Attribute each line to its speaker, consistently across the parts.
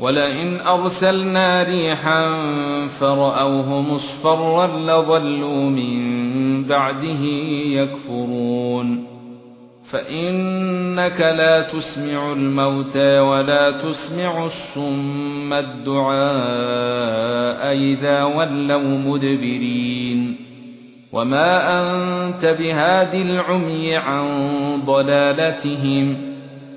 Speaker 1: ولئن أرسلنا ريحا فرأوه مصفرا لظلوا من بعده يكفرون. فإنك لا تسمع الموتى ولا تسمع الصم الدعاء إذا ولوا مدبرين. وما أنت بهاد العمي عن ضلالتهم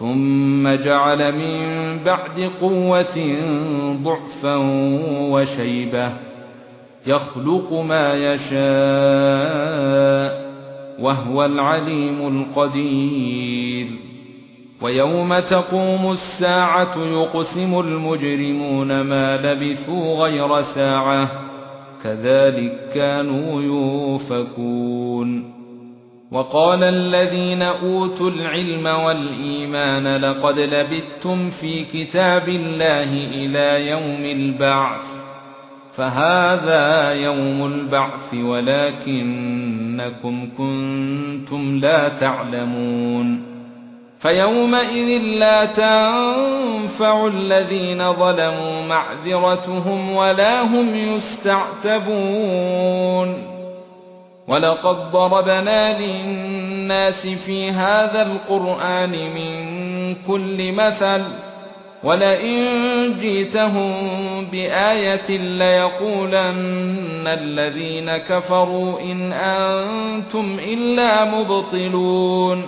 Speaker 1: ثم جعل من بعد قوة ضعفا وشيبة. يخلق ما يشاء وهو العليم القدير. ويوم تقوم الساعة يقسم المجرمون ما لبثوا غير ساعة. كذلك كانوا يوفكون. وقال الذين أوتوا العلم والإيمان لقد لبثتم في كتاب الله إلى يوم البعث فهذا يوم البعث ولكنكم كنتم لا تعلمون. فيومئذ لا تنفع الذين ظلموا معذرتهم ولا هم يستعتبون. ولقد ضربنا للناس في هذا القرآن من كل مثل ولئن جئتهم بآية ليقولن الذين كفروا إن أنتم إلا مبطلون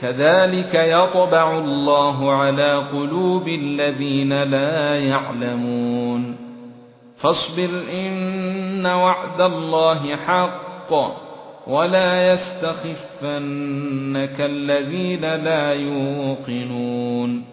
Speaker 1: كذلك يطبع الله على قلوب الذين لا يعلمون فاصبر إن وعد الله حق ولا يستخفنك الذين لا يوقنون